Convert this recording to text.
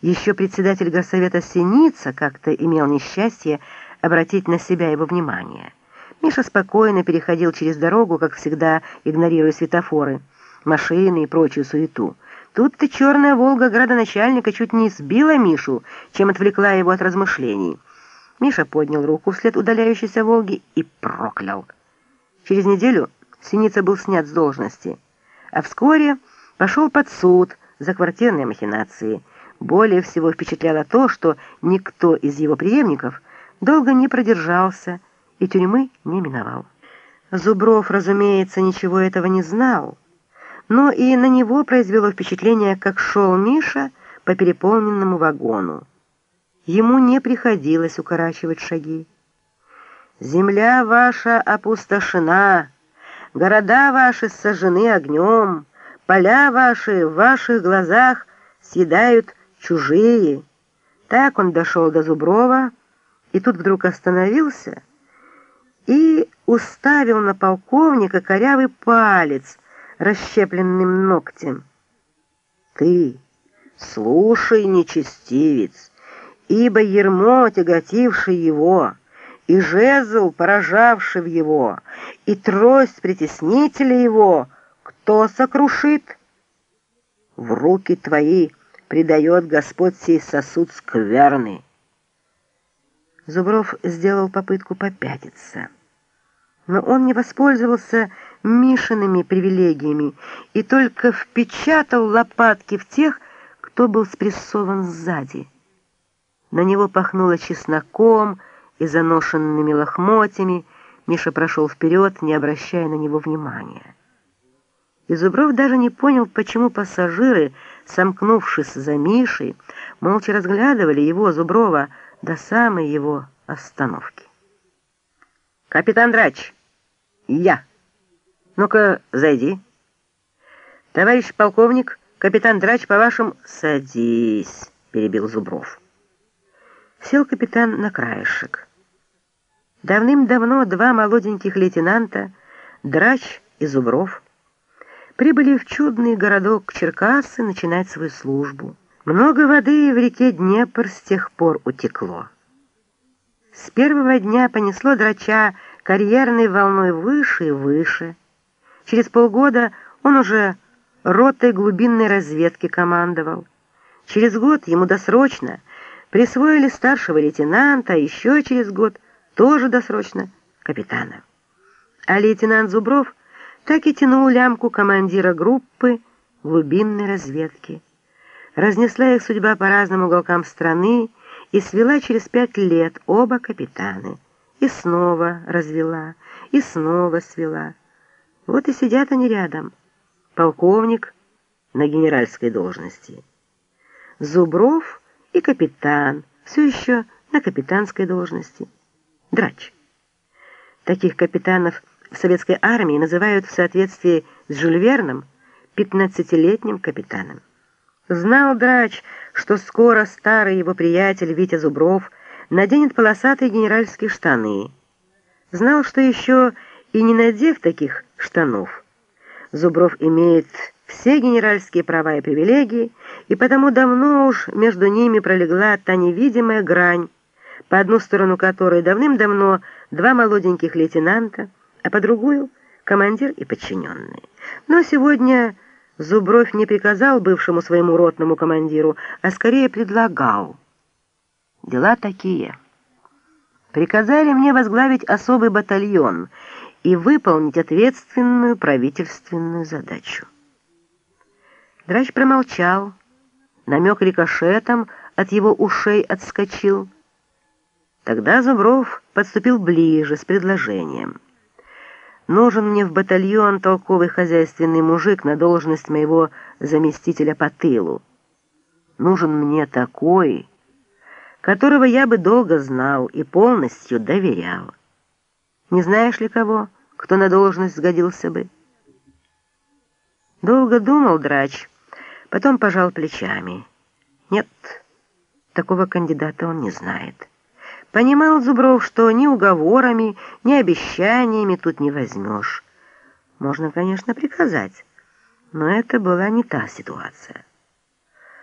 Еще председатель горсовета Синица как-то имел несчастье обратить на себя его внимание. Миша спокойно переходил через дорогу, как всегда, игнорируя светофоры, машины и прочую суету. Тут-то черная «Волга» градоначальника чуть не сбила Мишу, чем отвлекла его от размышлений. Миша поднял руку вслед удаляющейся «Волги» и проклял. Через неделю Синица был снят с должности, а вскоре пошел под суд за квартирные махинации – более всего впечатляло то, что никто из его преемников долго не продержался и тюрьмы не миновал. Зубров, разумеется, ничего этого не знал, но и на него произвело впечатление, как шел Миша по переполненному вагону. Ему не приходилось укорачивать шаги. «Земля ваша опустошена, города ваши сожжены огнем, поля ваши в ваших глазах съедают чужие. Так он дошел до Зуброва, и тут вдруг остановился и уставил на полковника корявый палец расщепленным ногтем. «Ты, слушай, нечестивец, ибо ермо, тяготивший его, и жезл, поражавший его, и трость притеснителя его, кто сокрушит? В руки твои — предает Господь сей сосуд скверный. Зубров сделал попытку попятиться, но он не воспользовался Мишиными привилегиями и только впечатал лопатки в тех, кто был спрессован сзади. На него пахнуло чесноком и заношенными лохмотьями. Миша прошел вперед, не обращая на него внимания. И Зубров даже не понял, почему пассажиры, сомкнувшись за Мишей, молча разглядывали его, Зуброва, до самой его остановки. «Капитан Драч!» «Я!» «Ну-ка, зайди!» «Товарищ полковник, капитан Драч, по вашим...» «Садись!» — перебил Зубров. Сел капитан на краешек. Давным-давно два молоденьких лейтенанта, Драч и Зубров, прибыли в чудный городок Черкасы начинать свою службу. Много воды в реке Днепр с тех пор утекло. С первого дня понесло драча карьерной волной выше и выше. Через полгода он уже ротой глубинной разведки командовал. Через год ему досрочно присвоили старшего лейтенанта, а еще через год тоже досрочно капитана. А лейтенант Зубров так и тянул лямку командира группы глубинной разведки. Разнесла их судьба по разным уголкам страны и свела через пять лет оба капитаны. И снова развела, и снова свела. Вот и сидят они рядом. Полковник на генеральской должности. Зубров и капитан, все еще на капитанской должности. Драч. Таких капитанов в советской армии называют в соответствии с Жюль Верном 15-летним капитаном. Знал Драч, что скоро старый его приятель Витя Зубров наденет полосатые генеральские штаны. Знал, что еще и не надев таких штанов, Зубров имеет все генеральские права и привилегии, и потому давно уж между ними пролегла та невидимая грань, по одну сторону которой давным-давно два молоденьких лейтенанта, а по другую — командир и подчиненный. Но сегодня Зубров не приказал бывшему своему ротному командиру, а скорее предлагал. Дела такие. Приказали мне возглавить особый батальон и выполнить ответственную правительственную задачу. Драч промолчал, намек рикошетом от его ушей отскочил. Тогда Зубров подступил ближе с предложением — Нужен мне в батальон толковый хозяйственный мужик на должность моего заместителя по тылу. Нужен мне такой, которого я бы долго знал и полностью доверял. Не знаешь ли кого, кто на должность сгодился бы? Долго думал драч, потом пожал плечами. Нет, такого кандидата он не знает. Понимал Зубров, что ни уговорами, ни обещаниями тут не возьмешь. Можно, конечно, приказать, но это была не та ситуация.